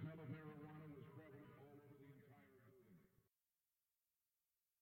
smell of marijuana.